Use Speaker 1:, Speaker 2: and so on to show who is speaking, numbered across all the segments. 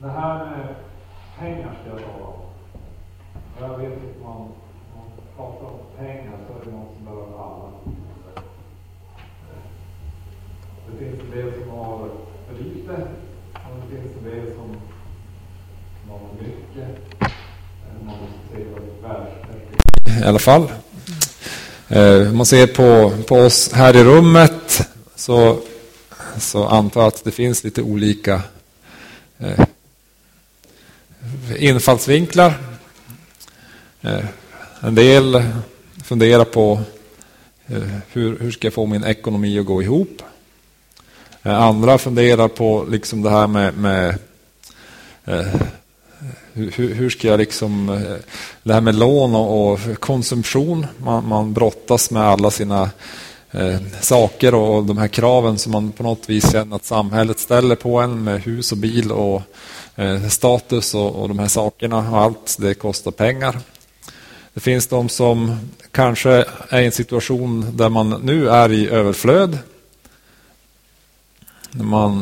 Speaker 1: Det här med pengar ska jag tala om. Jag vet att man, man pratar om pengar så är det något som berör alla. Det finns en del som har för lite och det finns en del som, som har för mycket. Man måste se världsperspektiv. I alla fall. Eh, om man ser på, på oss här i rummet så, så antar jag att det finns lite olika eh, infallsvinklar. Eh, en del funderar på eh, hur, hur ska jag få min ekonomi att gå ihop. Eh, andra funderar på liksom det här med, med hur, hur, ska jag liksom, det här med lån och, och konsumtion, man, man brottas med alla sina eh, saker och de här kraven som man på något vis känner att samhället ställer på en med hus och bil och Eh, status och, och de här sakerna och allt det kostar pengar. Det finns de som kanske är i en situation där man nu är i överflöd. När man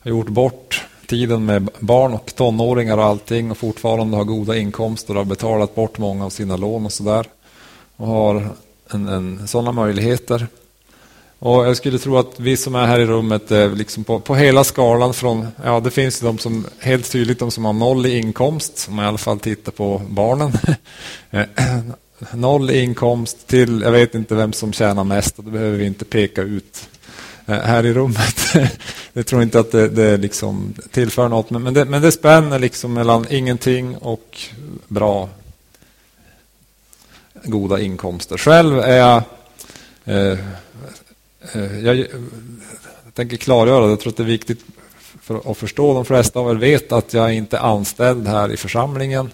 Speaker 1: har gjort bort tiden med barn och tonåringar och allting och fortfarande har goda inkomster och har betalat bort många av sina lån och sådär. Och har en, en, sådana möjligheter. Och jag skulle tro att vi som är här i rummet är liksom på, på hela skalan från, ja det finns de som helt tydligt de som har noll i inkomst, om man i alla fall tittar på barnen. Eh, noll i inkomst till, jag vet inte vem som tjänar mest och det behöver vi inte peka ut eh, här i rummet. jag tror inte att det, det liksom tillför något, men det, men det spänner liksom mellan ingenting och bra, goda inkomster. Själv är jag, eh, Eh, jag, eh, tänker klargöra, jag tror att det är viktigt för att förstå. De flesta av er vet att jag inte är anställd här i församlingen.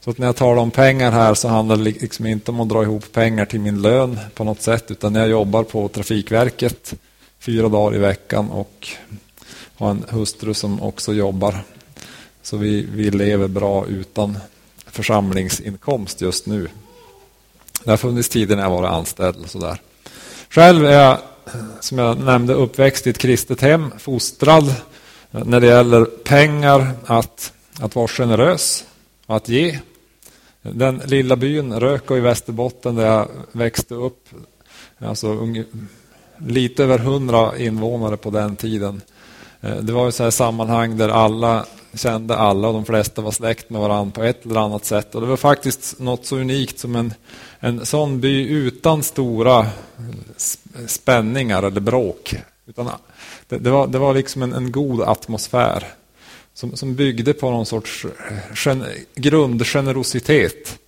Speaker 1: Så att när jag talar om pengar här så handlar det liksom inte om att dra ihop pengar till min lön på något sätt, utan jag jobbar på Trafikverket fyra dagar i veckan och har en hustru som också jobbar. Så vi, vi lever bra utan församlingsinkomst just nu. Det har funnits tider när jag varit anställd. Och sådär. Själv är jag, som jag nämnde, uppväxt i ett kristet hem, fostrad när det gäller pengar, att, att vara generös och att ge. Den lilla byn Röko i Västerbotten där jag växte upp, alltså lite över hundra invånare på den tiden. Eh, det var ett så sammanhang där alla kände alla och de flesta var släkt med varandra på ett eller annat sätt. Och Det var faktiskt något så unikt som en, en sån by utan stora eh, spänningar eller bråk. Utan det, det var, det var liksom en, en god atmosfär som, som byggde på någon sorts eh, gen, grundgenerositet.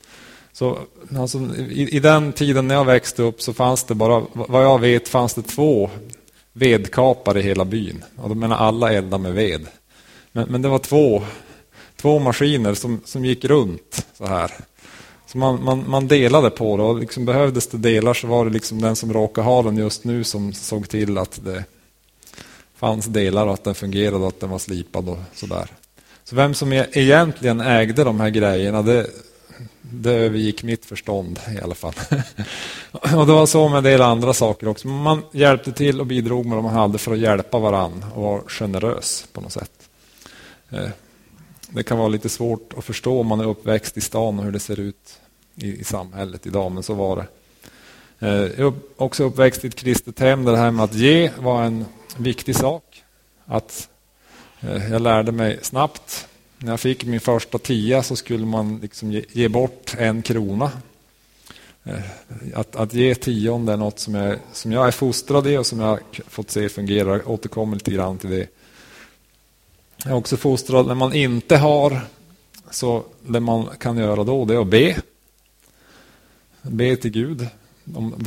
Speaker 1: Så, alltså, i, i, den tiden när jag växte upp så fanns det bara, vad jag vet, fanns det två vedkapare i hela byn. Och de menar alla eldar med ved. Men, men det var två, två maskiner som, som gick runt så här. Så man, man, man delade på det och liksom behövdes det delar så var det liksom den som råkade ha den just nu som såg till att det fanns delar och att den fungerade och att den var slipad och sådär. Så vem som e- egentligen ägde de här grejerna, det, det övergick mitt förstånd i alla fall. och det var så med en del andra saker också. Man hjälpte till och bidrog med vad man hade för att hjälpa varann och var generös på något sätt. Eh, det kan vara lite svårt att förstå om man är uppväxt i stan och hur det ser ut i, samhället idag, men så var det. Eh, jag är också uppväxt i ett kristet hem där det här med att ge var en viktig sak. Att eh, jag lärde mig snabbt när jag fick min första tia så skulle man liksom ge, ge bort en krona. Eh, att, att ge tionde är något som jag, som jag är fostrad i och som jag fått se fungera. Jag återkommer lite grann till det. Jag är också fostrad när man inte har, så det man kan göra då det är att be. Be till Gud.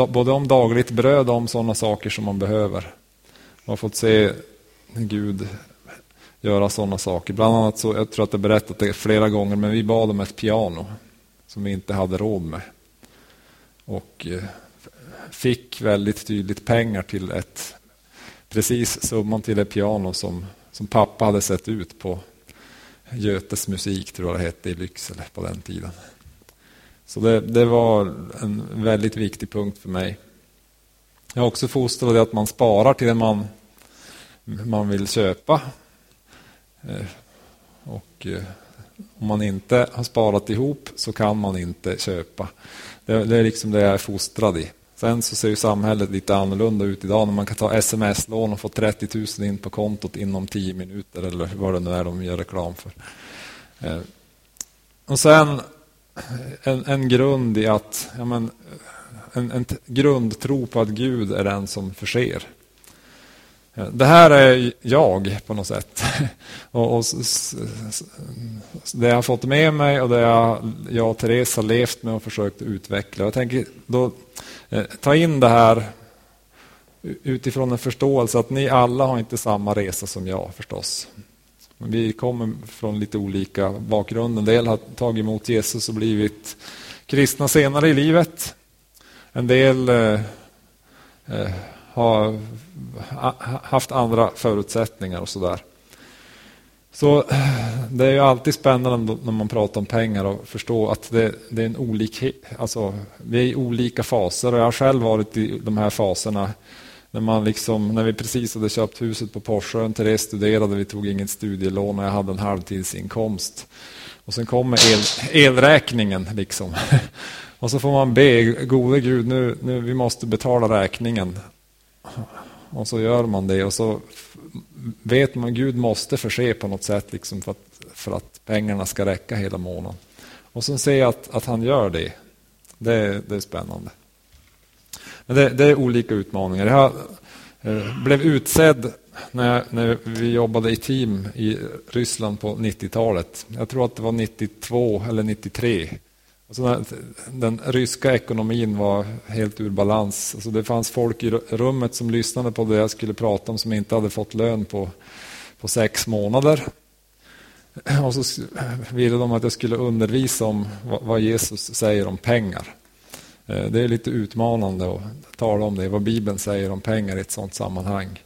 Speaker 1: Både om dagligt bröd och om sådana saker som man behöver. Man har fått se Gud göra sådana saker. Bland annat så, jag tror att jag berättat det flera gånger, men vi bad om ett piano som vi inte hade råd med. Och eh, fick väldigt tydligt pengar till ett, precis summan till ett piano som, som pappa hade sett ut på Götes musik, tror jag det hette, i Lycksele på den tiden. Så det, det var en väldigt viktig punkt för mig. Jag har också fostrat att man sparar till det man, man vill köpa. Eh, och eh, om man inte har sparat ihop så kan man inte köpa. Det, det är liksom det jag är fostrad i. Sen så ser ju samhället lite annorlunda ut idag när man kan ta sms-lån och få 30 000 in på kontot inom 10 minuter eller vad det nu är de gör reklam för. Eh, och sen en, en grund i att, ja men, en, en grundtro på att Gud är den som förser. Eh, det här är jag på något sätt. Och, och, det jag har fått med mig och det jag, jag och Therese har levt med och försökt utveckla. Jag tänker då Eh, ta in det här utifrån en förståelse att ni alla har inte samma resa som jag förstås. Vi kommer från lite olika bakgrund. En del har tagit emot Jesus och blivit kristna senare i livet. En del eh, eh har haft andra förutsättningar och sådär. Så det är ju alltid spännande när man pratar om pengar och förstå att det, det, är en olikhet. Alltså, vi är i olika faser och jag har själv varit i de här faserna. När, man liksom, när vi precis hade köpt huset på Porsön, Therese studerade, vi tog inget studielån och jag hade en halvtidsinkomst. Och sen kommer el, elräkningen. Liksom. Och så får man be, gode Gud, nu, nu, vi måste betala räkningen. Och så gör man det och så vet man att Gud måste förse på något sätt liksom för, att, för att pengarna ska räcka hela månaden. Och sen ser jag att, att han gör det. Det, det är spännande. Men det, det, är olika utmaningar. Jag eh, blev utsedd när, när vi jobbade i team i Ryssland på 90-talet. Jag tror att det var 92 eller 93. Alltså den ryska ekonomin var helt ur balans. Alltså det fanns folk i rummet som lyssnade på det jag skulle prata om som inte hade fått lön på, på sex månader. Och så ville de att jag skulle undervisa om vad Jesus säger om pengar. Eh, det är lite utmanande att tala om det, vad Bibeln säger om pengar i ett sådant sammanhang.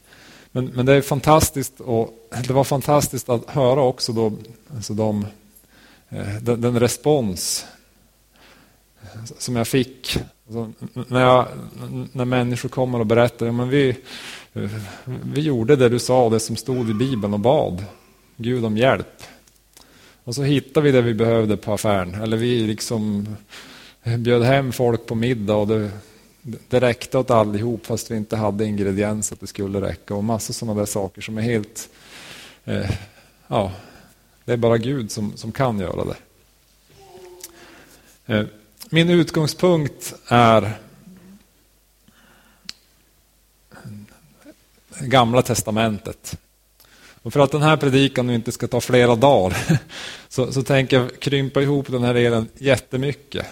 Speaker 1: Men, men det är fantastiskt och det var fantastiskt att höra också då, alltså de, eh, den, den respons som jag fick. Alltså, när, jag, när människor kommer och berättar, ja, men vi, vi gjorde det du sa, det som stod i Bibeln och bad Gud om hjälp. Och så hittade vi det vi behövde på affären. Eller vi liksom bjöd hem folk på middag och det, det räckte åt allihop fast vi inte hade ingrediens att det skulle räcka. Och massor sådana där saker som är helt... Eh, ja, det är bara Gud som, som kan göra det. Eh, min utgångspunkt är Gamla testamentet. Och för att den här predikan nu inte ska ta flera dagar så, så tänker jag krympa ihop den här delen jättemycket.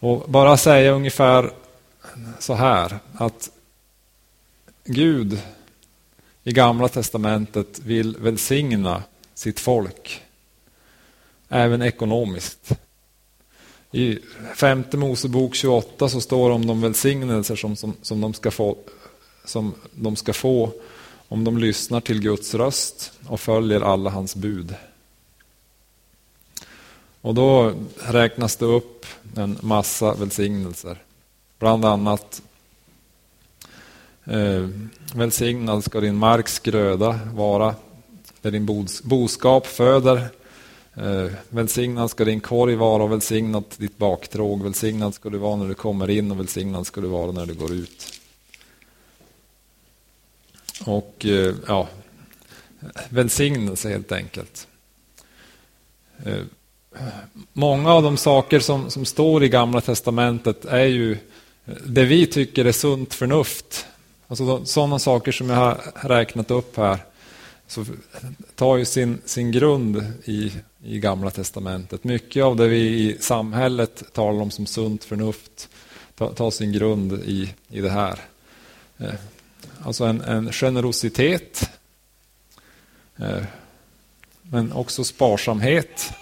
Speaker 1: Och bara säga ungefär så här att Gud i Gamla testamentet vill välsigna sitt folk även ekonomiskt. I femte Mosebok 28 så står det om de välsignelser som, som, som, de ska få, som de ska få om de lyssnar till Guds röst och följer alla hans bud. Och då räknas det upp en massa välsignelser. Bland annat eh, välsignad ska din marks gröda vara, där din boskap föder Eh, välsignad ska din korg vara och välsignat ditt baktråg. Välsignad ska du vara när du kommer in och välsignad ska du vara när du går ut. Och eh, ja, välsignelse helt enkelt. Eh, många av de saker som, som står i Gamla Testamentet är ju det vi tycker är sunt förnuft. Alltså sådana saker som jag har räknat upp här så tar ju sin, sin grund i i Gamla Testamentet. Mycket av det vi i samhället talar om som sunt förnuft tar sin grund i, i det här. Eh, alltså en, en generositet, eh, men också sparsamhet.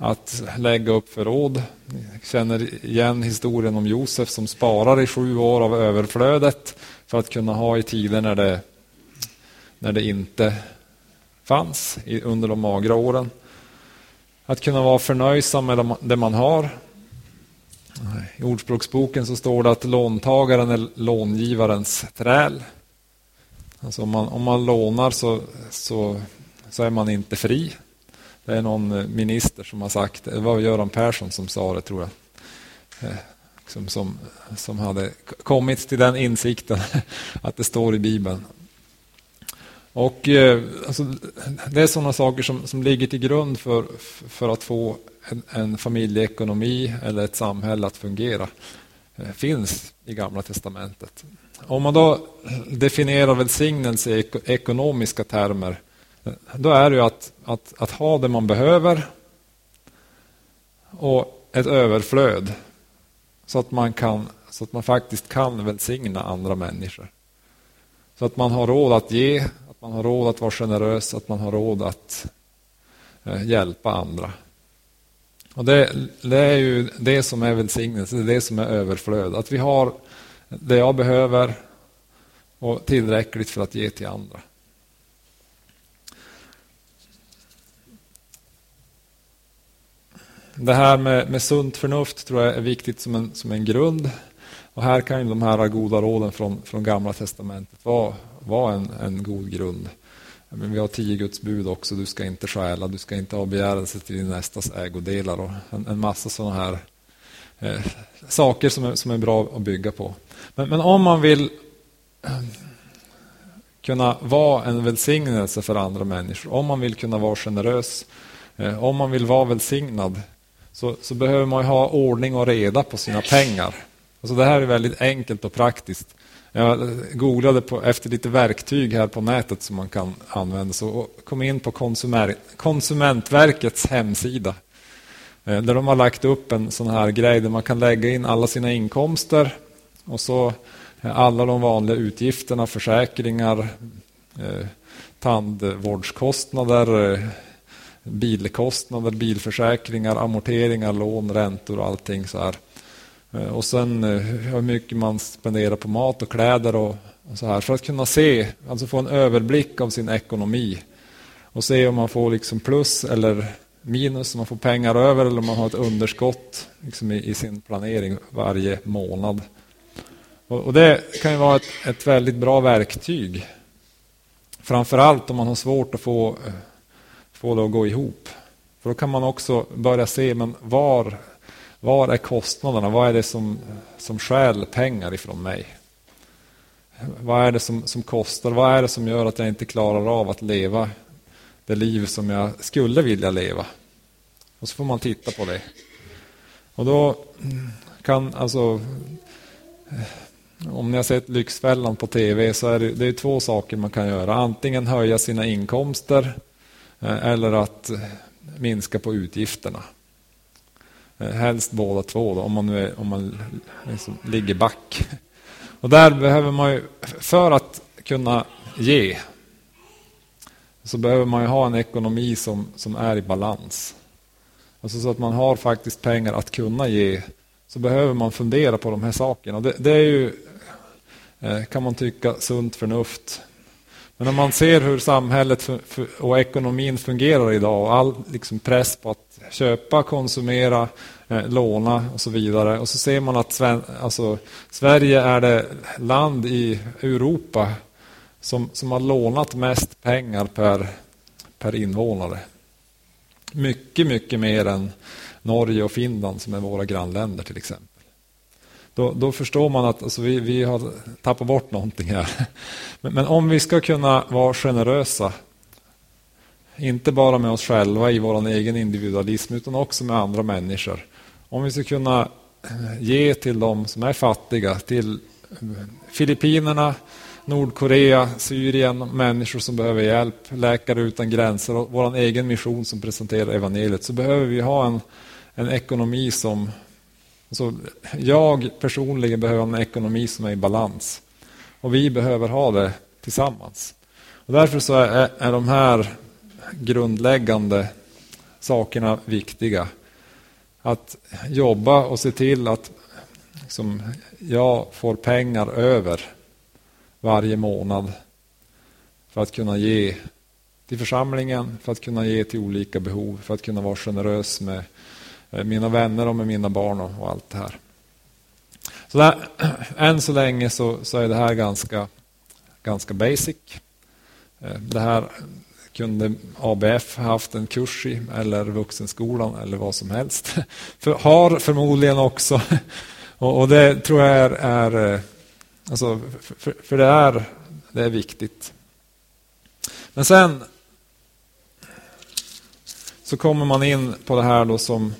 Speaker 1: Att lägga upp förråd. Ni känner igen historien om Josef som sparar i sju år av överflödet för att kunna ha i tider när det, när det inte fanns under de magra åren. Att kunna vara förnöjsam med det man har. I Ordspråksboken så står det att låntagaren är långivarens träl. Alltså om, man, om man lånar så, så så är man inte fri. Det är någon eh, minister som har sagt det. var Göran Persson som sa det, tror jag. Eh, som, som, som hade kommit till den insikten att det står i Bibeln. Och eh, alltså, Det är sådana saker som, som ligger till grund för, för att få en, en familjeekonomi eller ett samhälle att fungera. Eh, finns i Gamla Testamentet. Om man då definierar välsignelse i ekonomiska termer eh, då är det ju att, att, att ha det man behöver och ett överflöd så att man, kan, så att man faktiskt kan välsigna andra människor. Så att man har råd att ge, att man har råd att vara generös, att man har råd att eh, hjälpa andra. Och det, det, är ju det som är välsignelse, det är det som är överflöd. Att vi har det jag behöver och tillräckligt för att ge till andra. Det här med, med sunt förnuft tror jag är viktigt som en, som en grund. Och här kan ju de här goda råden från, från Gamla Testamentet vara, vara en, en god grund. Men vi har tio Guds bud också. Du ska inte stjäla, du ska inte ha begärelse till din nästas ägodelar och en, en massa sådana här eh, saker som är, som är bra att bygga på. Men, men om man vill eh, kunna vara en välsignelse för andra människor, om man vill kunna vara generös, eh, om man vill vara välsignad, så, så behöver man ha ordning och reda på sina pengar. Alltså det här är väldigt enkelt och praktiskt. Jag googlade på, efter lite verktyg här på nätet som man kan använda så, kom in på Konsumentverkets hemsida. Eh, där de har lagt upp en sån här grej där man kan lägga in alla sina inkomster och så alla de vanliga utgifterna, försäkringar, eh, tandvårdskostnader, eh, bilkostnader, bilförsäkringar, amorteringar, lån, räntor och allting så här. Eh, och sen eh, hur mycket man spenderar på mat och kläder och, och, så här. För att kunna se, alltså få en överblick av sin ekonomi. Och se om man får liksom plus eller minus, om man får pengar över eller om man har ett underskott liksom i, i, sin planering varje månad. Och, och det kan ju vara ett, ett, väldigt bra verktyg. Framförallt om man har svårt att få, eh, få det att gå ihop. För då kan man också börja se men var var är kostnaderna? Vad är det som, som stjäl pengar ifrån mig? Vad är det som, som kostar? Vad är det som gör att jag inte klarar av att leva det liv som jag skulle vilja leva? Och så får man titta på det. Och då kan alltså om ni har sett Lyxfällan på tv så är det, det är två saker man kan göra. Antingen höja sina inkomster eh, eller att minska på utgifterna. Eh, helst båda två då, om man, nu är, om man liksom ligger back. Och där behöver man ju, för att kunna ge, så behöver man ju ha en ekonomi som, som är i balans. Alltså så att man har faktiskt pengar att kunna ge, så behöver man fundera på de här sakerna. Det, det är ju, eh, kan man tycka, sunt förnuft. Men om man ser hur samhället och ekonomin fungerar idag och all liksom press på att köpa, konsumera, eh, låna och så vidare. Och så ser man att Sven alltså, Sverige är det land i Europa som, som har lånat mest pengar per, per invånare. Mycket, mycket mer än Norge och Finland som är våra grannländer till exempel. Då, då förstår man att alltså, vi, vi har tappat bort någonting här. Men, men om vi ska kunna vara generösa inte bara med oss själva i vår egen individualism utan också med andra människor. Om vi ska kunna eh, ge till de som är fattiga, till eh, Filippinerna, Nordkorea, Syrien, människor som behöver hjälp, Läkare utan gränser och vår egen mission som presenterar evangeliet så behöver vi ha en, en ekonomi som... Alltså jag personligen behöver en ekonomi som är i balans. Och vi behöver ha det tillsammans. Och därför så är, är de här grundläggande sakerna viktiga. Att jobba och se till att liksom, jag får pengar över varje månad för att kunna ge till församlingen, för att kunna ge till olika behov, för att kunna vara generös med mina vänner och med mina barn och, och allt det här. Så där, än så länge så, så, är det här ganska, ganska basic. Eh, det här kunde ABF haft en kurs i, eller vuxenskolan eller vad som helst. För, har förmodligen också. Och, och det tror jag är, är eh, alltså, för, för det, är, det är viktigt. Men sen så kommer man in på det här då som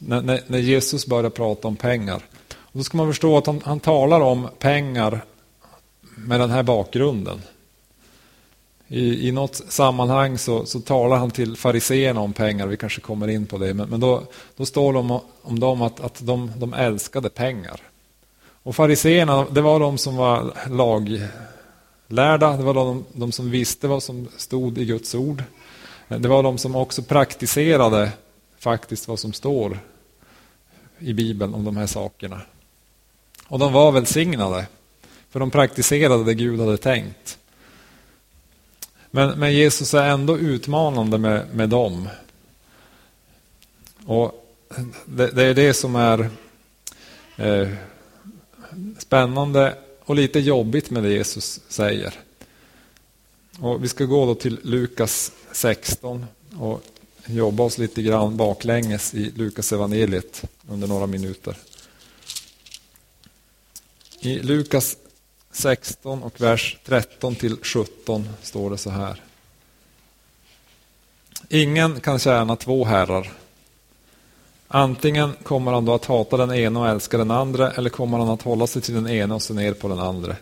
Speaker 1: när, när Jesus börjar prata om pengar. Och då ska man förstå att han, han talar om pengar med den här bakgrunden. I, i något sammanhang så, så talar han till fariseerna om pengar, vi kanske kommer in på det, men, men då, då står det om, om dem att, att de, de älskade pengar. Och fariseerna, det var de som var laglärda, det var de, de som visste vad som stod i Guds ord. Det var de som också praktiserade faktiskt vad som står i Bibeln om de här sakerna. Och de var välsignade, för de praktiserade det Gud hade tänkt. Men, men Jesus är ändå utmanande med, med dem. Och det, det är det som är eh, spännande och lite jobbigt med det Jesus säger. Och vi ska gå då till Lukas 16 och jobba oss lite grann baklänges i Lukas evangeliet under några minuter. I Lukas 16 och vers 13 till 17 står det så här. Ingen kan tjäna två herrar. Antingen kommer han då att hata den ena och älska den andra eller kommer han att hålla sig till den ena och se ner på den andra.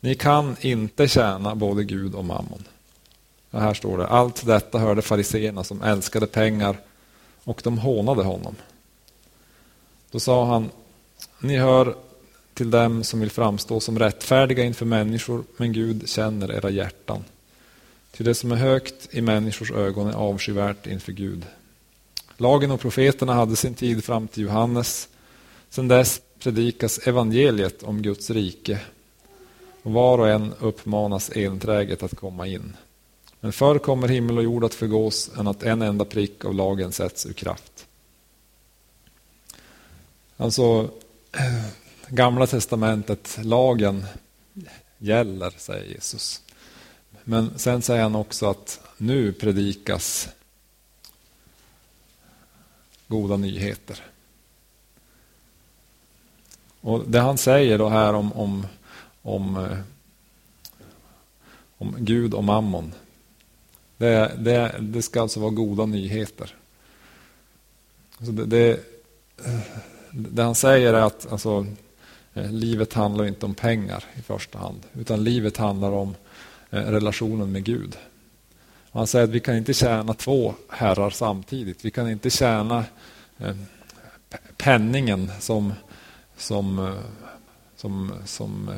Speaker 1: Ni kan inte tjäna både Gud och mammon. Och här står det, allt detta hörde fariseerna som älskade pengar och de hånade honom. Då sa han, ni hör till dem som vill framstå som rättfärdiga inför människor, men Gud känner era hjärtan. Till det som är högt i människors ögon är avskyvärt inför Gud. Lagen och profeterna hade sin tid fram till Johannes. Sedan dess predikas evangeliet om Guds rike och var och en uppmanas enträget att komma in. Men förr kommer himmel och jord att förgås än att en enda prick av lagen sätts ur kraft. Alltså, Gamla testamentet, lagen gäller, säger Jesus. Men sen säger han också att nu predikas goda nyheter. Och Det han säger då här om, om, om, eh, om Gud och mammon, det, det, det ska alltså vara goda nyheter. Alltså det, det, det han säger är att alltså, eh, livet handlar inte om pengar i första hand, utan livet handlar om eh, relationen med Gud. han säger att vi kan inte tjäna två herrar samtidigt. Vi kan inte tjäna eh, penningen som, som, som, som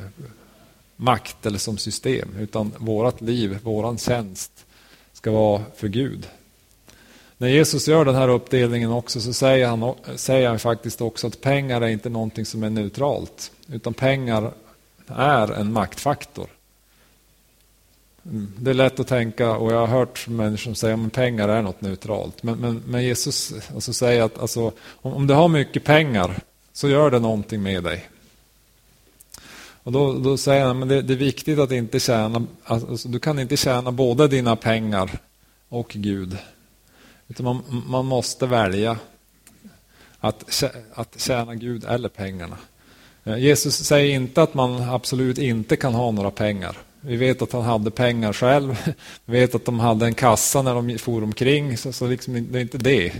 Speaker 1: makt eller som system, utan vårt liv, våran tjänst ska vara för Gud. När Jesus gör den här uppdelningen också så säger han, säger han faktiskt också att pengar är inte någonting som är neutralt. Utan pengar är en maktfaktor. Mm, det är lätt att tänka, och jag har hört människor som säger att pengar är något neutralt. Men, men, men Jesus alltså säger att alltså, om, om du har mycket pengar så gör det någonting med dig. Och då, då säger han men det, det, är viktigt att inte tjäna, alltså, alltså, du kan inte tjäna både dina pengar och Gud. Utan man, man måste välja att, att tjäna Gud eller pengarna. Eh, Jesus säger inte att man absolut inte kan ha några pengar. Vi vet att han hade pengar själv. Vi vet att de hade en kassa när de for omkring. Så, så liksom, det är inte det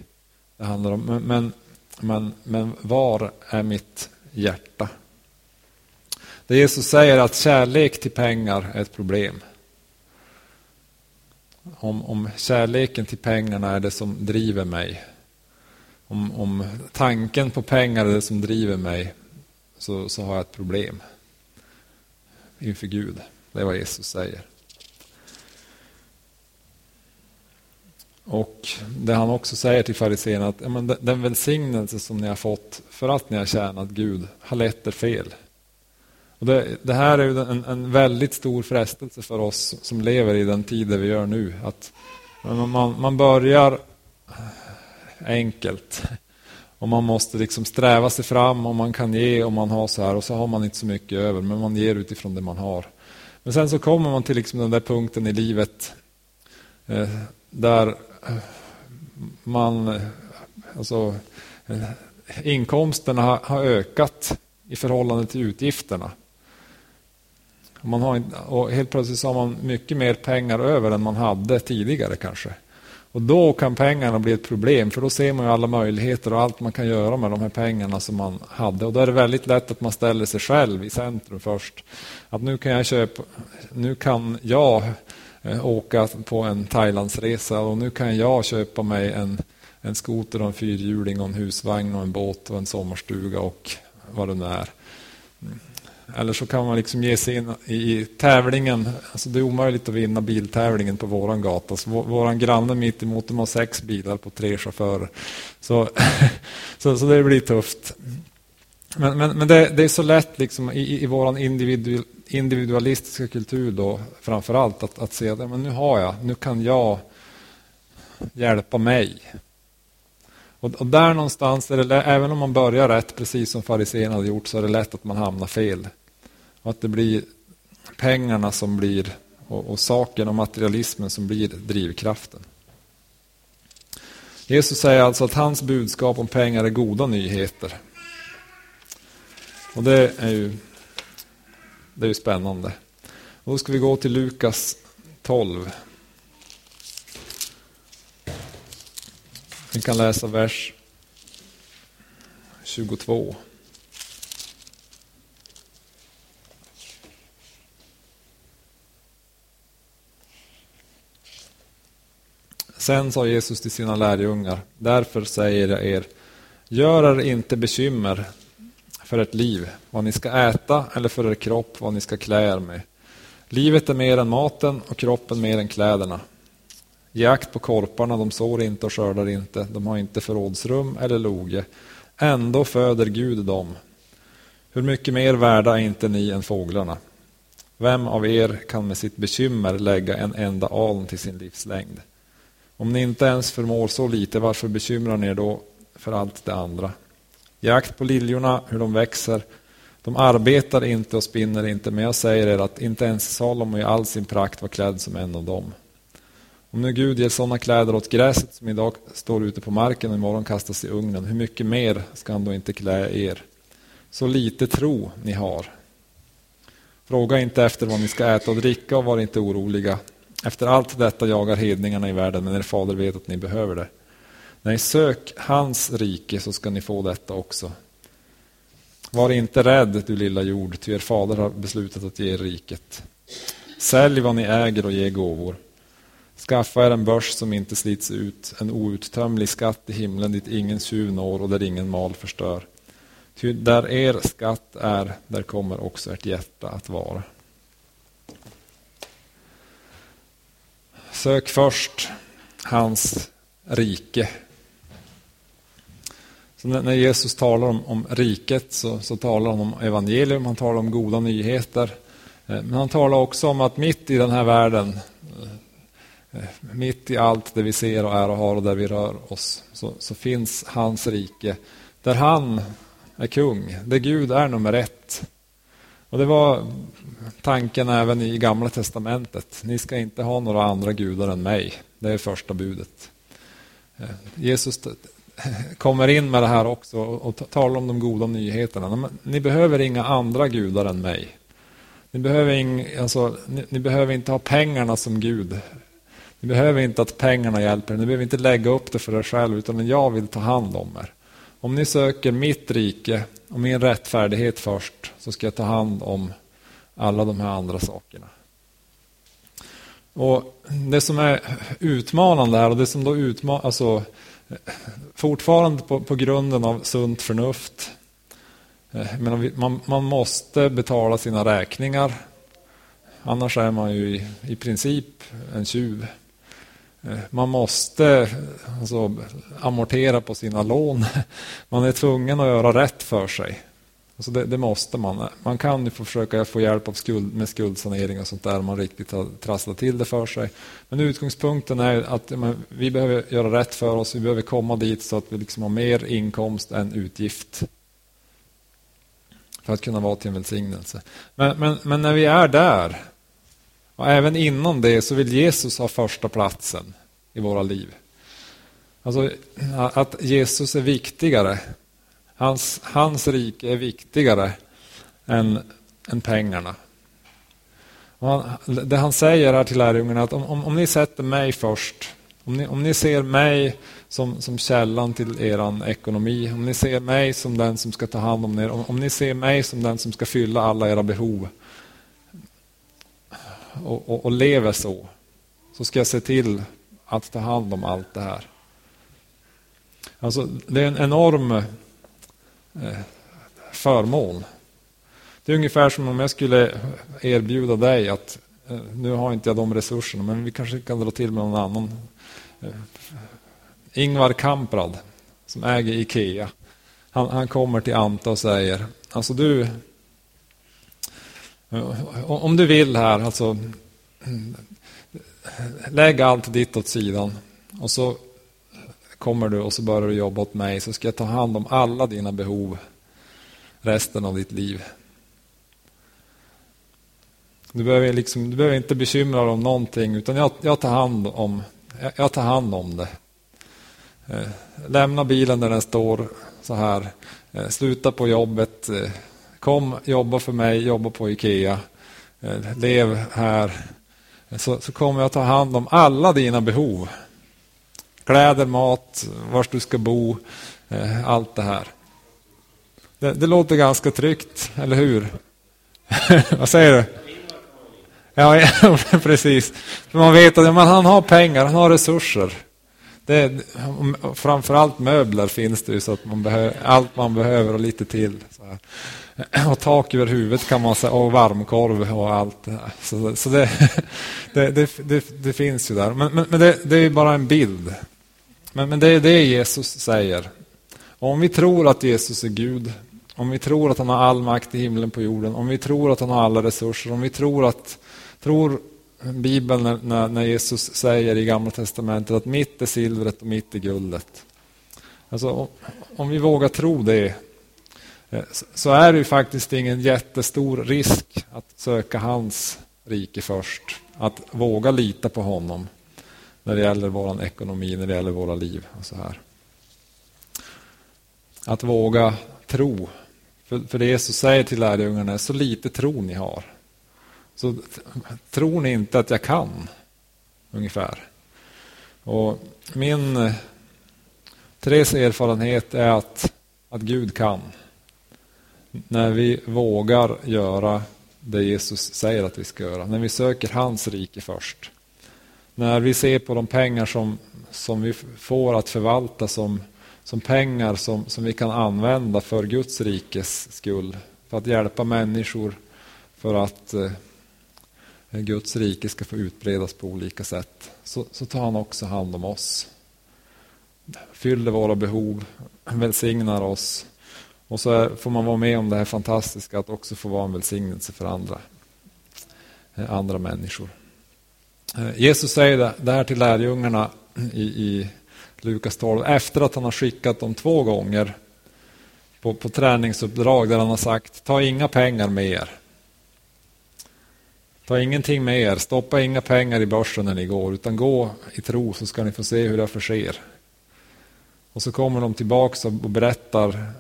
Speaker 1: det handlar om. Men, men, men var är mitt hjärta? Det Jesus säger att kärlek till pengar är ett problem om, om kärleken till pengarna är det som driver mig, om, om tanken på pengar är det som driver mig, så, så har jag ett problem inför Gud. Det är vad Jesus säger. Och det han också säger till fariséerna att ja, men den välsignelse som ni har fått för att ni har tjänat Gud har lett er fel. Och det, det, här är en, en, väldigt stor frestelse för oss som lever i den tid vi gör nu. Att man, man börjar enkelt och man måste liksom sträva sig fram och man kan ge och man har så här och så har man inte så mycket över men man ger utifrån det man har. Men sen så kommer man till liksom den där punkten i livet eh, där eh, man, eh, alltså, inkomsterna har ökat i förhållande till utgifterna. Man har, och helt plötsligt så har man mycket mer pengar över än man hade tidigare kanske. Och då kan pengarna bli ett problem för då ser man ju alla möjligheter och allt man kan göra med de här pengarna som man hade. Och då är det väldigt lätt att man ställer sig själv i centrum först. Att nu kan jag köpa, nu kan jag eh, åka på en Thailandsresa och nu kan jag köpa mig en, en skoter och en fyrhjuling och en husvagn och en båt och en sommarstuga och vad det nu är. Eller så kan man liksom ge sig in i tävlingen. Alltså det är omöjligt att vinna biltävlingen på våran gata. Så våran granne mitt emot har sex bilar på tre chaufförer. Så, så, så det blir tufft. Men, men, men det, det, är så lätt liksom i, i vår individu, individualistiska kultur då framför allt att, att se att men nu har jag, nu kan jag hjälpa mig. Och, och där någonstans, är det, även om man börjar rätt, precis som fariséerna hade gjort, så är det lätt att man hamnar fel. Och att det blir pengarna som blir och, och saken och materialismen som blir drivkraften. Jesus säger alltså att hans budskap om pengar är goda nyheter. Och det är ju, det är ju spännande. Och då ska vi gå till Lukas 12. Vi kan läsa vers 22. Sen sa Jesus till sina lärjungar, därför säger jag er, gör er inte bekymmer för ert liv, vad ni ska äta eller för er kropp, vad ni ska klä er med. Livet är mer än maten och kroppen mer än kläderna. Ge akt på korparna, de sår inte och skördar inte, de har inte förrådsrum eller loge. Ändå föder Gud dem. Hur mycket mer värda är inte ni än fåglarna? Vem av er kan med sitt bekymmer lägga en enda aln till sin livslängd? Om ni inte ens förmår så lite, varför bekymrar ni er då för allt det andra? Jakt på liljorna, hur de växer. De arbetar inte och spinner inte, men jag säger er att inte ens Salomo i all sin prakt var klädd som en av dem. Om nu Gud ger sådana kläder åt gräset som idag står ute på marken och imorgon kastas i ugnen, hur mycket mer ska han då inte klä er? Så lite tro ni har. Fråga inte efter vad ni ska äta och dricka och var inte oroliga. Efter allt detta jagar hedningarna i världen, men er fader vet att ni behöver det. Nej, sök hans rike så ska ni få detta också. Var inte rädd, du lilla jord, ty er fader har beslutat att ge er riket. Sälj vad ni äger och ge gåvor. Skaffa er en börs som inte slits ut, en outtömlig skatt i himlen dit ingen tjuv når och där ingen mal förstör. Ty där er skatt är, där kommer också ert hjärta att vara. Sök först hans rike. Så när Jesus talar om, om riket så, så, talar han om evangelium, han talar om goda nyheter. Eh, men han talar också om att mitt i den här världen, eh, mitt i allt det vi ser och är och har och där vi rör oss, så, så finns hans rike. Där han är kung, där Gud är nummer ett. Och Det var tanken även i Gamla Testamentet. Ni ska inte ha några andra gudar än mig. Det är första budet. Eh, Jesus kommer in med det här också och talar om de goda nyheterna. Ni behöver inga andra gudar än mig. Ni behöver, ing, alltså, ni, ni behöver inte ha pengarna som Gud. Ni behöver inte att pengarna hjälper Ni behöver inte lägga upp det för er själv, utan jag vill ta hand om er. Om ni söker mitt rike och min rättfärdighet först, så ska jag ta hand om alla de här andra sakerna. Och Det som är utmanande här och det som då utmanar, alltså fortfarande på, på grunden av sunt förnuft. Eh, men man, man måste betala sina räkningar. Annars är man ju i, i princip en tjuv. Eh, man måste alltså, amortera på sina lån. Man är tvungen att göra rätt för sig. Alltså det, det, måste man. Man kan ju försöka få hjälp av skuld, med skuldsanering och sånt där om man riktigt har trasslat till det för sig. Men utgångspunkten är att men, vi behöver göra rätt för oss. Vi behöver komma dit så att vi liksom har mer inkomst än utgift. För att kunna vara till en välsignelse. Men, men, men när vi är där, och även inom det så vill Jesus ha första platsen i våra liv. Alltså att Jesus är viktigare. Hans, hans rike är viktigare än, än pengarna. Han, det han säger här till lärjungarna att om, om, om, ni sätter mig först, om ni, om ni ser mig som, som källan till er ekonomi, om ni ser mig som den som ska ta hand om er, om, om ni ser mig som den som ska fylla alla era behov och, och, och lever så, så ska jag se till att ta hand om allt det här. Alltså, det är en enorm eh, förmån. Det är ungefär som om jag skulle eh, erbjuda dig att eh, nu har inte jag de resurserna, men vi kanske kan dra till med någon annan. Eh, Ingvar Kamprad, som äger Ikea. Han, han kommer till Anta och säger, alltså du, Eh, om du vill här, alltså lägg allt ditt åt sidan och så kommer du och så börjar du jobba åt mig så ska jag ta hand om alla dina behov resten av ditt liv. Du behöver, liksom, du behöver inte bekymra dig om någonting utan jag, jag, tar hand om, jag, jag tar hand om det. Eh, lämna bilen där den står så här. Eh, sluta på jobbet. Kom, jobba för mig, jobba på Ikea. Eh, lev här. Så, så kommer jag ta hand om alla dina behov. Kläder, mat, var du ska bo, eh, allt det här. Det, det låter ganska tryggt, eller hur? Vad säger du? Ja, precis. Man vet att han har pengar, han har resurser. Det, framförallt möbler finns det ju så att man behöver allt man behöver och lite till. Och tak över huvudet kan man säga, och varmkorv och allt det här. Så, så det, det, det, det, finns ju där. Men, men, men det, är bara en bild. Men, men det är det Jesus säger. Och om vi tror att Jesus är Gud, om vi tror att han har all makt i himlen på jorden, om vi tror att han har alla resurser, om vi tror att tror Bibeln när, när, när, Jesus säger i Gamla Testamentet att mitt är silvret och mitt är guldet. Alltså, om, om vi vågar tro det Eh, så är det ju faktiskt ingen jättestor risk att söka hans rike först. Att våga lita på honom när det gäller vår ekonomi, när det gäller våra liv. och så här. Att våga tro. För, för det Jesus säger till lärjungarna är så lite tro ni har. Så tror ni inte att jag kan, ungefär. Och min eh, Therese erfarenhet är att, att Gud kan. När vi vågar göra det Jesus säger att vi ska göra. När vi söker hans rike först. När vi ser på de pengar som, som vi får att förvalta som, som pengar som, som vi kan använda för Guds rikes skull. För att hjälpa människor. För att eh, Guds rike ska få utbredas på olika sätt. Så, så tar han också hand om oss. Fyller våra behov, välsignar oss. Och så får man vara med om det här fantastiska att också få vara en välsignelse för andra, eh, andra människor. Eh, Jesus säger det här till lärjungarna i, i Lukas 12 efter att han har skickat dem två gånger på, på träningsuppdrag där han har sagt ta inga pengar med er. Ta ingenting med er, stoppa inga pengar i börsen när ni går, utan gå i tro så ska ni få se hur det förser. Och så kommer de tillbaka och berättar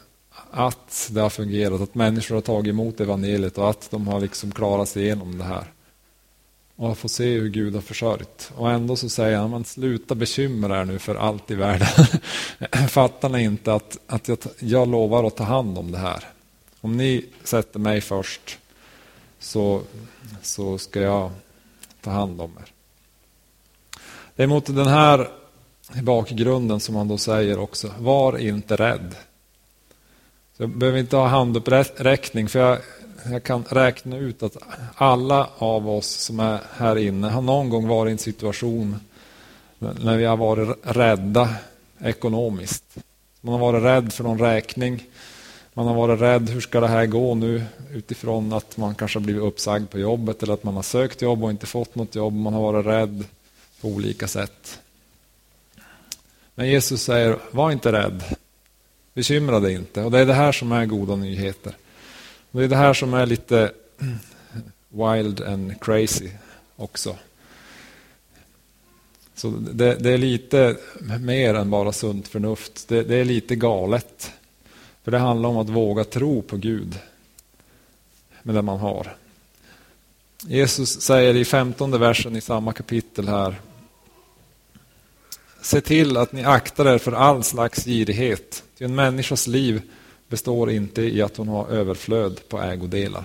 Speaker 1: att det har fungerat, att människor har tagit emot evangeliet och att de har liksom klarat sig igenom det här. Och har fått se hur Gud har försörjt. Och ändå så säger han, man sluta bekymra er nu för allt i världen. Fattar ni inte att, att jag, jag lovar att ta hand om det här? Om ni sätter mig först så, så ska jag ta hand om er. Det är mot den här bakgrunden som han då säger också, var inte rädd. Jag behöver inte ha handuppräckning för jag, jag kan räkna ut att alla av oss som är här inne har någon gång varit i en situation när vi har varit rädda ekonomiskt. Man har varit rädd för någon räkning man har varit rädd, hur ska det här gå nu utifrån att man kanske har blivit uppsagd på jobbet eller att man har sökt jobb och inte fått något jobb. Man har varit rädd på olika sätt. Men Jesus säger, var inte rädd. Bekymra dig inte. Och det är det här som är goda nyheter. Det är det här som är lite wild and crazy också. Så det, det, är lite mer än bara sunt förnuft. Det, det, är lite galet. För det handlar om att våga tro på Gud med det man har. Jesus säger i femtonde versen i samma kapitel här. Se till att ni aktar er för all slags girighet. Ty en människas liv består inte i att hon har överflöd på ägodelar.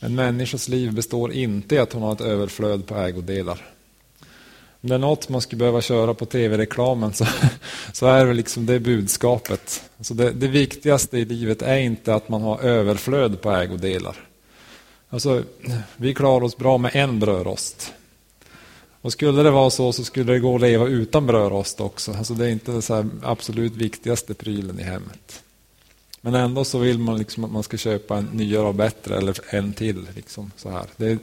Speaker 1: En människas liv består inte i att hon har ett överflöd på ägodelar. Om det är något man skulle behöva köra på tv-reklamen så, så är det liksom det budskapet. Alltså det, det viktigaste i livet är inte att man har överflöd på ägodelar. Alltså, vi klarar oss bra med en brödrost. Och skulle det vara så så skulle det gå att leva utan brödrost också. Alltså det är inte den absolut viktigaste prylen i hemmet. Men ändå så vill man liksom att man ska köpa en nyare och bättre eller en till. Liksom så här. Det,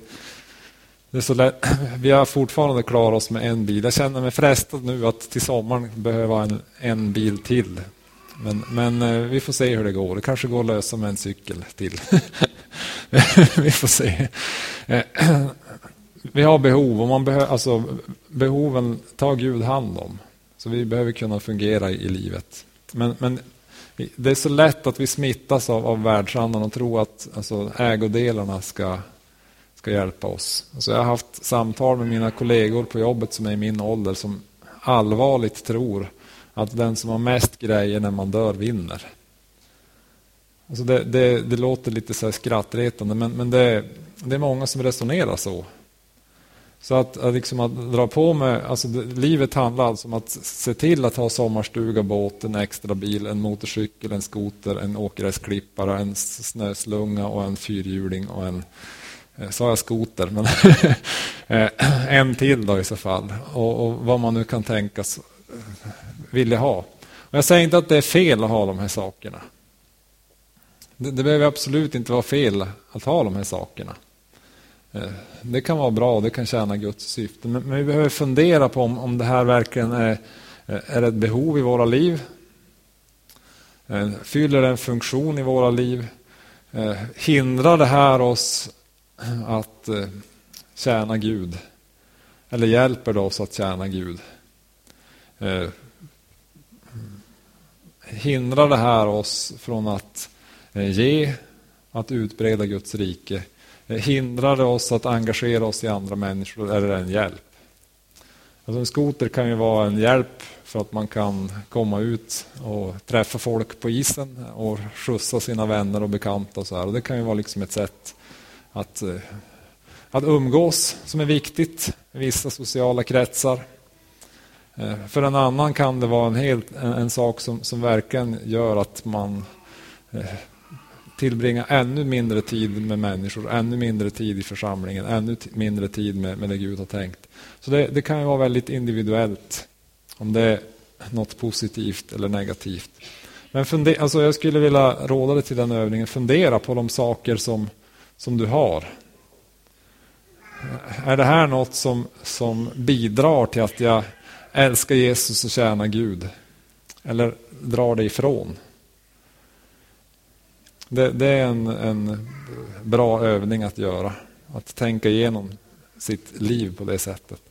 Speaker 1: det är så lätt. Vi har fortfarande klarat oss med en bil. Jag känner mig frestad nu att till sommaren behöva en, en bil till. Men, men eh, vi får se hur det går. Det kanske går att lösa med en cykel till. vi får se. Eh, Vi har behov och man behöver, alltså, behoven tar Gud hand om. Så vi behöver kunna fungera i, i livet. Men, men det är så lätt att vi smittas av, av världsandan och tror att alltså, ägodelarna ska, ska hjälpa oss. Alltså, jag har haft samtal med mina kollegor på jobbet som är i min ålder som allvarligt tror att den som har mest grejer när man dör vinner. Alltså det, det, det låter lite så skrattretande men, men det, det är många som resonerar så. Så att, att, liksom att dra på med, alltså livet handlar alltså om att se till att ha sommarstuga, båt, en extra bil, en motorcykel, en skoter, en åkgräsklippare, en snöslunga och en fyrhjuling och en, eh, sa jag skoter, men eh, en till då i så fall. Och, och, vad man nu kan tänkas vilja ha. Och jag säger inte att det är fel att ha de här sakerna. Det, det behöver absolut inte vara fel att ha de här sakerna. Eh, det kan vara bra och det kan tjäna Guds syfte. Men, vi behöver fundera på om, om det här verkligen är, eh, är ett behov i våra liv. Eh, fyller det en funktion i våra liv? Hindrar det här oss att tjäna Gud? Eller hjälper det oss att tjäna Gud? Hindrar det här oss från att ge, att utbreda Guds rike? Hindrar det oss att engagera oss i andra människor eller en hjälp? Alltså en skoter kan ju vara en hjälp för att man kan komma ut och träffa folk på isen och skjutsa sina vänner och bekanta. Och så här. Och det kan ju vara liksom ett sätt att, eh, att umgås som är viktigt i vissa sociala kretsar. Eh, för en annan kan det vara en, helt, en, en sak som, som verkligen gör att man eh, tillbringa ännu mindre tid med människor, ännu mindre tid i församlingen, ännu mindre tid med, med det Gud har tänkt. Så det, det kan ju vara väldigt individuellt om det är något positivt eller negativt. Men funder, alltså jag skulle vilja råda dig till den övningen, fundera på de saker som, som du har. Är det här något som, som bidrar till att jag älskar Jesus och tjänar Gud? Eller drar det ifrån? Det, det är en, en, bra övning att göra. Att tänka igenom sitt liv på det sättet.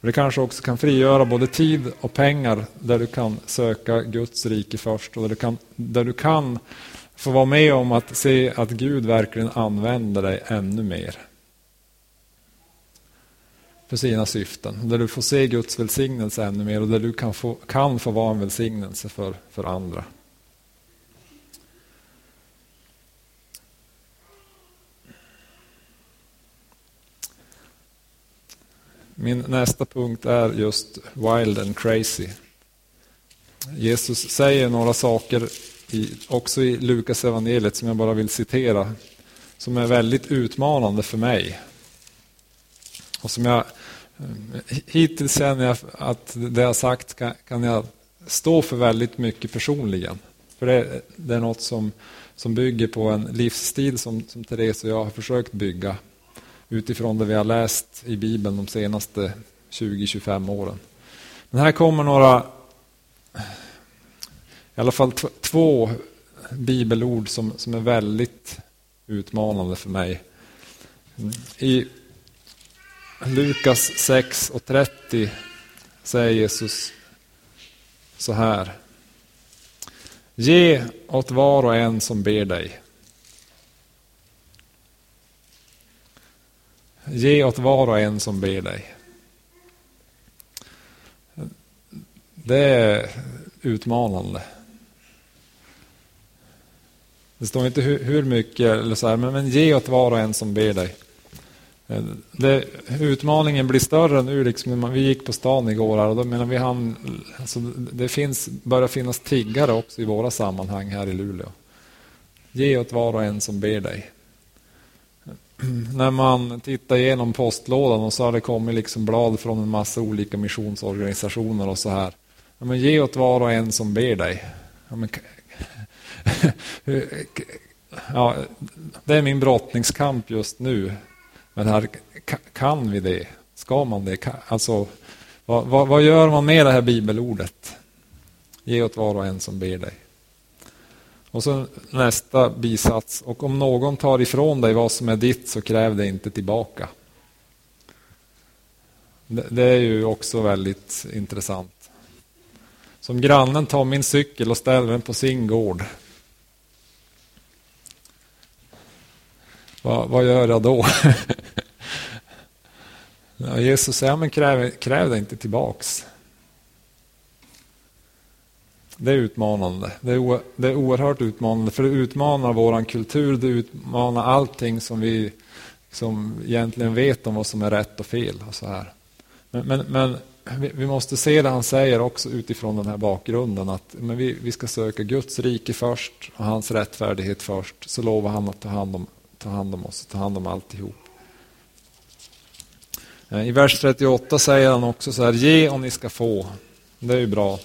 Speaker 1: det kanske också kan frigöra både tid och pengar där du kan söka Guds rike först och där du kan, där du kan få vara med om att se att Gud verkligen använder dig ännu mer för sina syften. Där du får se Guds välsignelse ännu mer och där du kan få, kan få vara en välsignelse för, för andra. Min nästa punkt är just wild and crazy. Jesus säger några saker i, också i Lukas evangeliet som jag bara vill citera. Som är väldigt utmanande för mig. Och som jag eh, Hittills känner jag att det jag sagt kan, kan jag stå för väldigt mycket personligen. För det, det, är något som, som bygger på en livsstil som, som Therese och jag har försökt bygga utifrån det vi har läst i Bibeln de senaste 20-25 åren. Men här kommer några, i alla fall två bibelord som, som är väldigt utmanande för mig. I Lukas 6 och 30 säger Jesus så här. Ge åt var och en som ber dig. Ge åt var och en som ber dig. Det är utmanande. Det står inte hur, mycket, eller så här, men, men ge åt var och en som ber dig. Det, utmaningen blir större nu. Liksom, vi gick på stan igår här, och då menar vi han, alltså, det finns, börjar finnas tiggare också i våra sammanhang här i Luleå. Ge åt var och en som ber dig. När man tittar igenom postlådan och så har det kommit liksom blad från en massa olika missionsorganisationer och så här. Ja, men ge åt var och en som ber dig. Ja, men, ja, det är min brottningskamp just nu. Men här, kan vi det? Ska man det? Alltså, vad, vad, vad gör man med det här bibelordet? Ge åt var och en som ber dig. Och så nästa bisats. Och om någon tar ifrån dig vad som är ditt så kräv det inte tillbaka. Det, är ju också väldigt intressant. Som grannen tar min cykel och ställer den på sin gård. Va, vad gör jag då? ja, Jesus säger, men kräv, kräv det inte tillbaks. Det är utmanande. Det är, det är oerhört utmanande, för det utmanar vår kultur, det utmanar allting som vi som egentligen vet om vad som är rätt och fel. Och så här. Men, men, men vi, vi, måste se det han säger också utifrån den här bakgrunden, att men vi, vi ska söka Guds rike först och hans rättfärdighet först, så lovar han att ta hand om, ta hand om oss, ta hand om alltihop. Eh, I vers 38 säger han också så här, ge och ni ska få. Det är ju bra.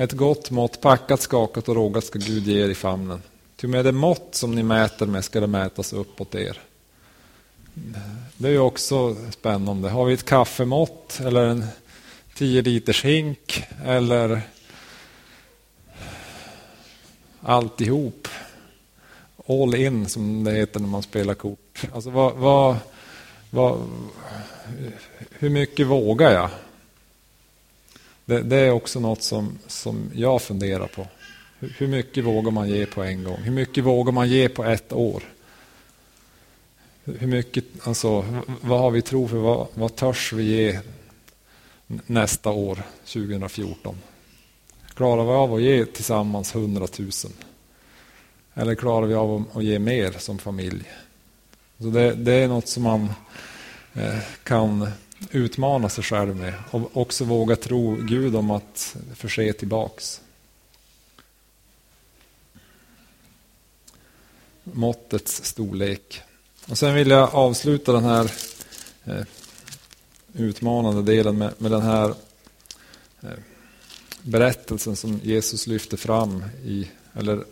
Speaker 1: Ett gott mått, packat, skakat och rågat ska Gud ge er i famnen. Ty med det mått som ni mäter med ska det mätas uppåt er. Det är ju också spännande. Har vi ett kaffemått eller en 10 liters hink eller alltihop? All in som det heter när man spelar kort. Alltså vad, vad, vad, hur mycket vågar jag? Det, det, är också något som, som jag funderar på. Hur, hur mycket vågar man ge på en gång? Hur mycket vågar man ge på ett år? Hur mycket, alltså, vad har vi tro för? Vad, vad törs vi ge nästa år, 2014? Klarar vi av att ge tillsammans 100 000? Eller klarar vi av att ge mer som familj? Så det, det är något som man eh, kan utmana sig själv med och också våga tro Gud om att förse tillbaks. Måttets storlek. Och sen vill jag avsluta den här eh, utmanande delen med, med den här eh, berättelsen som Jesus lyfter fram i, eller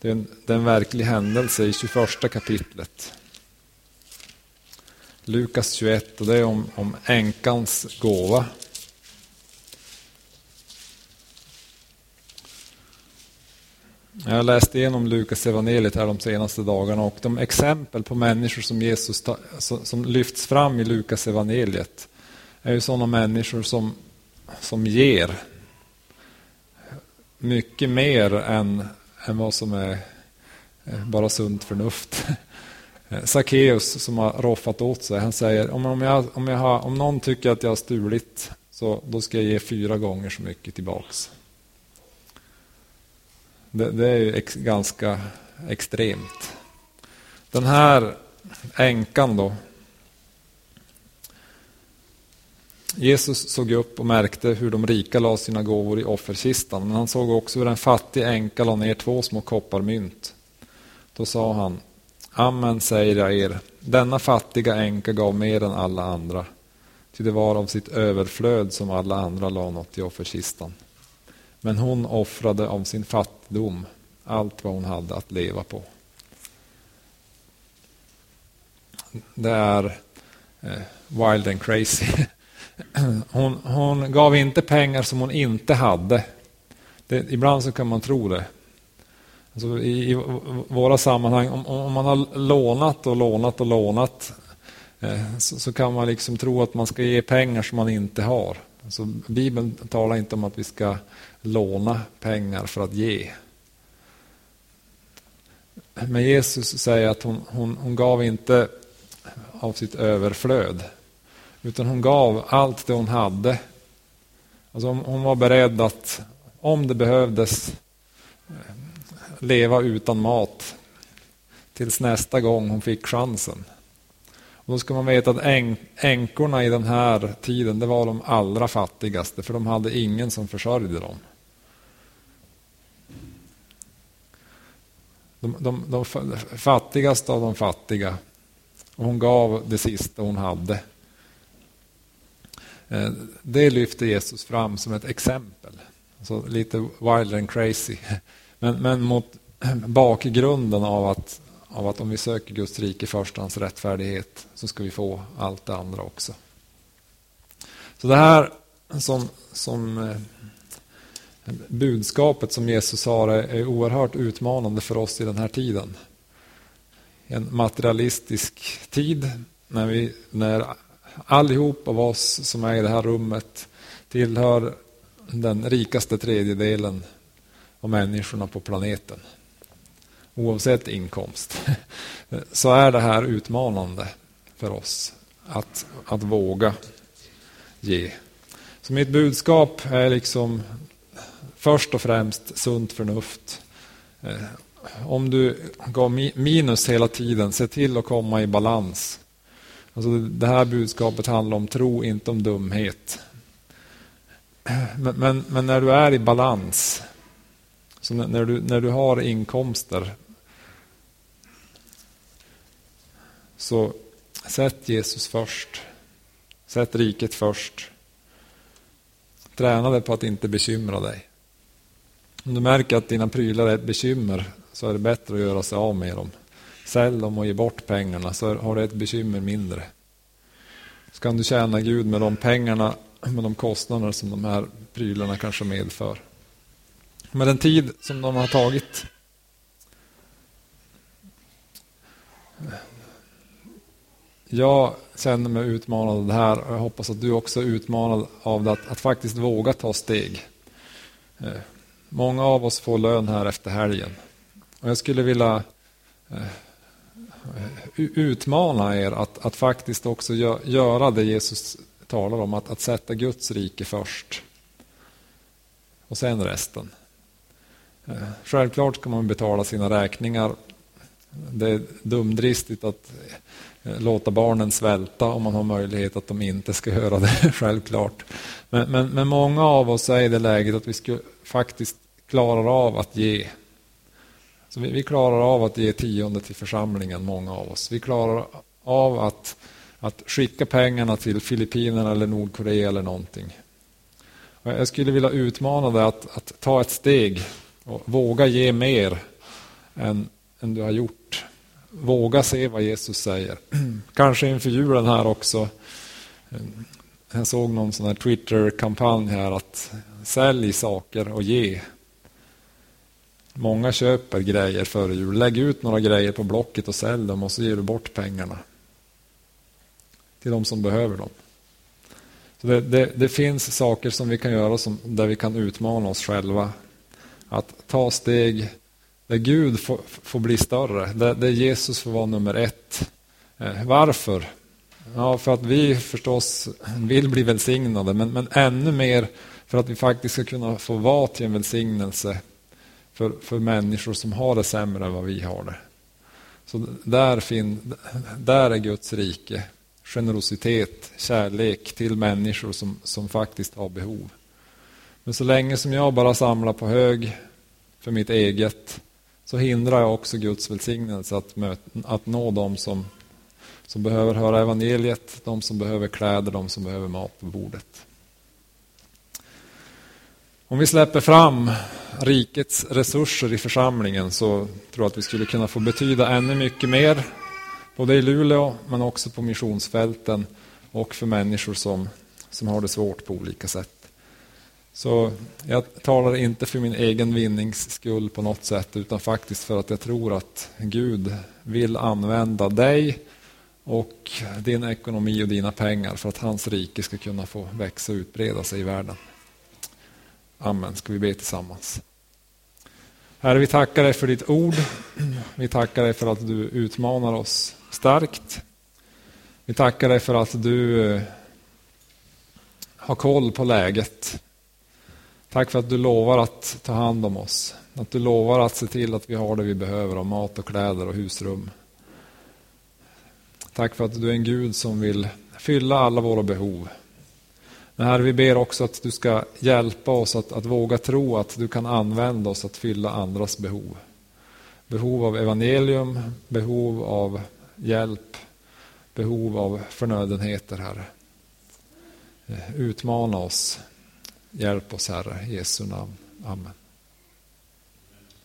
Speaker 1: det är en, det är en verklig händelse i 21 kapitlet. Lukas 21 och det är om, om änkans gåva. Jag har läst igenom Lukas evangeliet här de senaste dagarna och de exempel på människor som Jesus ta, som lyfts fram i Lukas evangeliet är ju sådana människor som, som ger mycket mer än, än vad som är eh, bara sunt förnuft. Eh, Sackeus som har roffat åt sig, han säger om, om, jag, om, jag har, om någon tycker att jag har stulit så då ska jag ge fyra gånger så mycket tillbaks. Det, det är ju ex, ganska extremt. Den här änkan då. Jesus såg upp och märkte hur de rika la sina gåvor i offerkistan. Men han såg också hur en fattig änka la ner två små kopparmynt. Då sa han Amen säger jag er, denna fattiga änka gav mer än alla andra, ty det var av sitt överflöd som alla andra la något i offerkistan. Men hon offrade av sin fattigdom allt vad hon hade att leva på. Det är eh, wild and crazy. Hon, hon, gav inte pengar som hon inte hade. Det, ibland så kan man tro det. Alltså i, i, våra sammanhang, om, om, man har lånat och lånat och lånat eh, så, så, kan man liksom tro att man ska ge pengar som man inte har. Alltså, Bibeln talar inte om att vi ska låna pengar för att ge. Men Jesus säger att hon, hon, hon gav inte av sitt överflöd. Utan hon gav allt det hon hade. Alltså hon, hon var beredd att, om det behövdes, leva utan mat tills nästa gång hon fick chansen. Och då ska man veta att änkorna i den här tiden, det var de allra fattigaste, för de hade ingen som försörjde dem. De, de, de fattigaste av de fattiga. Och hon gav det sista hon hade. Eh, det lyfter Jesus fram som ett exempel. Så lite wild and crazy. Men, men mot bakgrunden av att, av att om vi söker Guds rike först, hans rättfärdighet, så ska vi få allt det andra också. Så det här som, som eh, budskapet som Jesus har är, är oerhört utmanande för oss i den här tiden. En materialistisk tid när, vi, när allihop av oss som är i det här rummet tillhör den rikaste tredjedelen och människorna på planeten. Oavsett inkomst. Så är det här utmanande för oss att, att våga ge. Så mitt budskap är liksom först och främst sunt förnuft. Eh, om du går minus hela tiden, se till att komma i balans. Alltså det här budskapet handlar om tro, inte om dumhet. Eh, men, men, men när du är i balans, så när du, när du har inkomster, så sätt Jesus först. Sätt riket först. Träna dig på att inte bekymra dig. Om du märker att dina prylar är ett bekymmer så är det bättre att göra sig av med dem. Sälj dem och ge bort pengarna så har du ett bekymmer mindre. Så kan du tjäna Gud med de pengarna, med de kostnader som de här prylarna kanske medför. Med den tid som de har tagit. Jag känner mig utmanad av det här och jag hoppas att du också är utmanad av det, att, att faktiskt våga ta steg. Eh, många av oss får lön här efter helgen. Och jag skulle vilja eh, utmana er att, att faktiskt också göra det Jesus talar om, att, att sätta Guds rike först. Och sen resten. Självklart ska man betala sina räkningar. Det är dumdristigt att eh, låta barnen svälta om man har möjlighet att de inte ska göra det, självklart. Men, men, men många av oss är i det läget att vi skulle faktiskt klarar av att ge så vi, vi, klarar av att ge tionde till församlingen, många av oss. Vi klarar av att, att skicka pengarna till Filippinerna eller Nordkorea eller någonting. Och jag skulle vilja utmana dig att, att ta ett steg och våga ge mer än, än du har gjort. Våga se vad Jesus säger. Kanske inför julen här också. Jag såg någon sån här Twitter-kampanj här att sälj saker och ge. Många köper grejer före jul. Lägg ut några grejer på Blocket och sälj dem och så ger du bort pengarna. Till de som behöver dem. Så det, det, det finns saker som vi kan göra som, där vi kan utmana oss själva. Att ta steg där Gud får, får bli större. Där, där, Jesus får vara nummer ett. Eh, varför? Ja, för att vi förstås vill bli välsignade men, men ännu mer för att vi faktiskt ska kunna få vara till en välsignelse för, för människor som har det sämre än vad vi har det. Så där, fin, där är Guds rike. Generositet, kärlek till människor som, som faktiskt har behov. Men så länge som jag bara samlar på hög för mitt eget så hindrar jag också Guds välsignelse att, möta, att nå dem som, som behöver höra evangeliet, de som behöver kläder, de som behöver mat på bordet. Om vi släpper fram rikets resurser i församlingen så tror jag att vi skulle kunna få betyda ännu mycket mer. Både i Luleå men också på missionsfälten och för människor som, som har det svårt på olika sätt. Så jag talar inte för min egen vinnings skull på något sätt utan faktiskt för att jag tror att Gud vill använda dig och din ekonomi och dina pengar för att hans rike ska kunna få växa och utbreda sig i världen. Amen. Ska vi be tillsammans. Herre, vi tackar dig för ditt ord. Vi tackar dig för att du utmanar oss starkt. Vi tackar dig för att du eh, har koll på läget. Tack för att du lovar att ta hand om oss. Att du lovar att se till att vi har det vi behöver av mat och kläder och husrum. Tack för att du är en Gud som vill fylla alla våra behov. Men Herre, vi ber också att du ska hjälpa oss att, att våga tro att du kan använda oss att fylla andras behov. Behov av evangelium, behov av hjälp, behov av förnödenheter, Herre. Utmana oss. Hjälp oss, Herre. I Jesu namn. Amen.